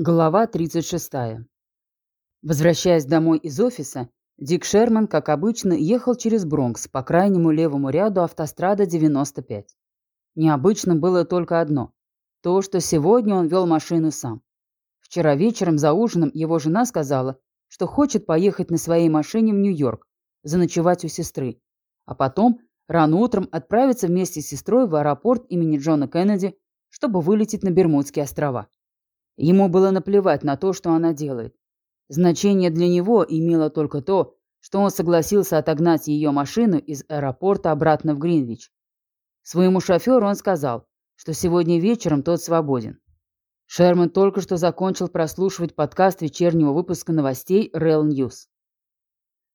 Глава 36. Возвращаясь домой из офиса, Дик Шерман, как обычно, ехал через Бронкс по крайнему левому ряду автострада 95. Необычно было только одно – то, что сегодня он вел машину сам. Вчера вечером за ужином его жена сказала, что хочет поехать на своей машине в Нью-Йорк, заночевать у сестры, а потом рано утром отправиться вместе с сестрой в аэропорт имени Джона Кеннеди, чтобы вылететь на Бермудские острова. Ему было наплевать на то, что она делает. Значение для него имело только то, что он согласился отогнать ее машину из аэропорта обратно в Гринвич. Своему шоферу он сказал, что сегодня вечером тот свободен. Шерман только что закончил прослушивать подкаст вечернего выпуска новостей Rail News.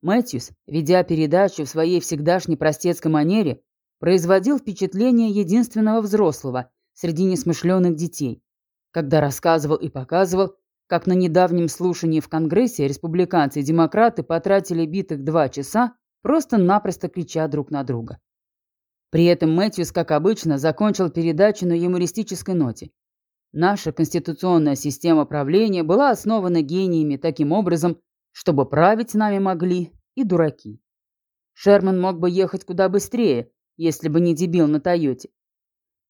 Мэтьюс, ведя передачу в своей всегдашней простецкой манере, производил впечатление единственного взрослого среди несмышленных детей когда рассказывал и показывал, как на недавнем слушании в Конгрессе республиканцы и демократы потратили битых два часа, просто-напросто крича друг на друга. При этом Мэтьюс, как обычно, закончил передачу на юмористической ноте. Наша конституционная система правления была основана гениями таким образом, чтобы править нами могли и дураки. Шерман мог бы ехать куда быстрее, если бы не дебил на Тойоте.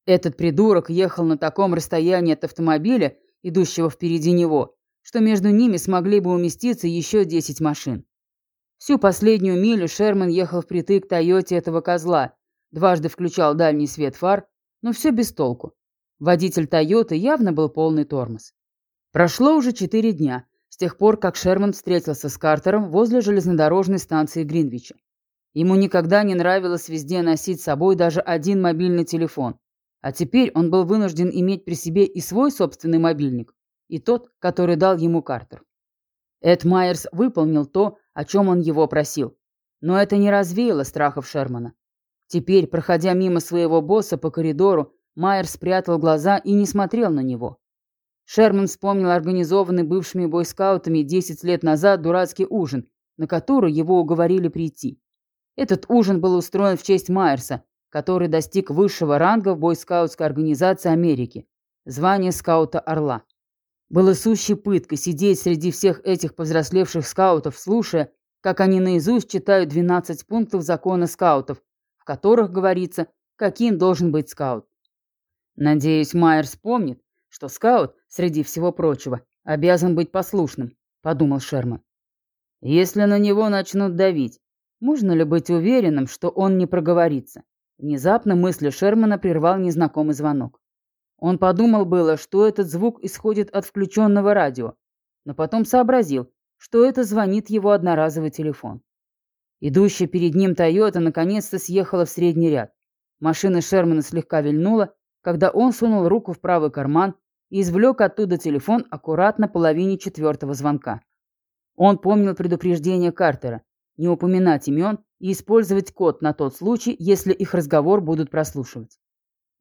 Этот придурок ехал на таком расстоянии от автомобиля, идущего впереди него, что между ними смогли бы уместиться еще 10 машин. Всю последнюю милю Шерман ехал впритык к Тойоте этого козла, дважды включал дальний свет фар, но все без толку. Водитель Тойоты явно был полный тормоз. Прошло уже четыре дня, с тех пор, как Шерман встретился с Картером возле железнодорожной станции Гринвича. Ему никогда не нравилось везде носить с собой даже один мобильный телефон. А теперь он был вынужден иметь при себе и свой собственный мобильник, и тот, который дал ему Картер. Эд Майерс выполнил то, о чем он его просил. Но это не развеяло страхов Шермана. Теперь, проходя мимо своего босса по коридору, Майерс спрятал глаза и не смотрел на него. Шерман вспомнил организованный бывшими бойскаутами 10 лет назад дурацкий ужин, на который его уговорили прийти. Этот ужин был устроен в честь Майерса, который достиг высшего ранга в бойскаутской организации Америки – звание скаута «Орла». Было сущей пыткой сидеть среди всех этих повзрослевших скаутов, слушая, как они наизусть читают 12 пунктов закона скаутов, в которых говорится, каким должен быть скаут. Надеюсь, Майер вспомнит, что скаут, среди всего прочего, обязан быть послушным, подумал Шерман. Если на него начнут давить, можно ли быть уверенным, что он не проговорится? Внезапно мысли Шермана прервал незнакомый звонок. Он подумал было, что этот звук исходит от включенного радио, но потом сообразил, что это звонит его одноразовый телефон. Идущая перед ним Тойота наконец-то съехала в средний ряд. Машина Шермана слегка вильнула, когда он сунул руку в правый карман и извлек оттуда телефон аккуратно половине четвертого звонка. Он помнил предупреждение Картера не упоминать имен и использовать код на тот случай, если их разговор будут прослушивать.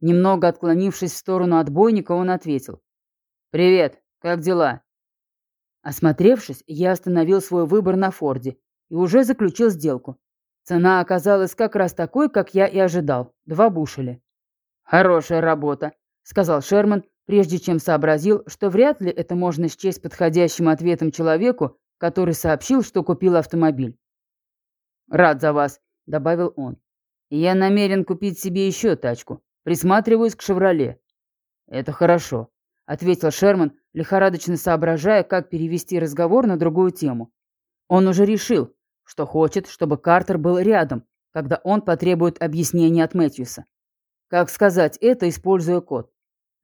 Немного отклонившись в сторону отбойника, он ответил. «Привет, как дела?» Осмотревшись, я остановил свой выбор на Форде и уже заключил сделку. Цена оказалась как раз такой, как я и ожидал. Два бушеля. «Хорошая работа», — сказал Шерман, прежде чем сообразил, что вряд ли это можно счесть подходящим ответом человеку, который сообщил, что купил автомобиль. «Рад за вас», — добавил он. «Я намерен купить себе еще тачку. Присматриваюсь к «Шевроле». «Это хорошо», — ответил Шерман, лихорадочно соображая, как перевести разговор на другую тему. Он уже решил, что хочет, чтобы Картер был рядом, когда он потребует объяснения от Мэтьюса. Как сказать это, используя код?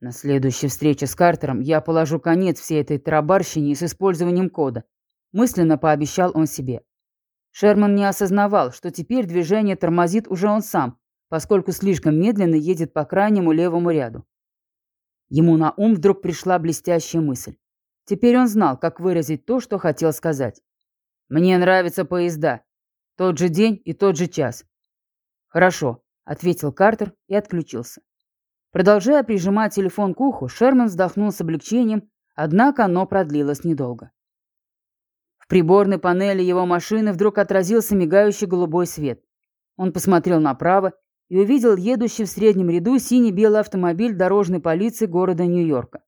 На следующей встрече с Картером я положу конец всей этой тарабарщине с использованием кода. Мысленно пообещал он себе. Шерман не осознавал, что теперь движение тормозит уже он сам, поскольку слишком медленно едет по крайнему левому ряду. Ему на ум вдруг пришла блестящая мысль. Теперь он знал, как выразить то, что хотел сказать. «Мне нравятся поезда. Тот же день и тот же час». «Хорошо», — ответил Картер и отключился. Продолжая прижимать телефон к уху, Шерман вздохнул с облегчением, однако оно продлилось недолго приборной панели его машины вдруг отразился мигающий голубой свет. Он посмотрел направо и увидел едущий в среднем ряду синий-белый автомобиль дорожной полиции города Нью-Йорка.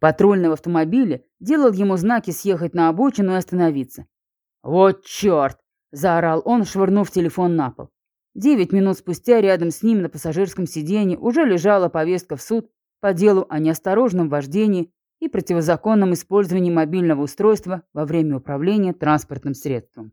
Патрульный в автомобиле делал ему знаки съехать на обочину и остановиться. «Вот черт!» – заорал он, швырнув телефон на пол. Девять минут спустя рядом с ним на пассажирском сиденье уже лежала повестка в суд по делу о неосторожном вождении и противозаконном использовании мобильного устройства во время управления транспортным средством.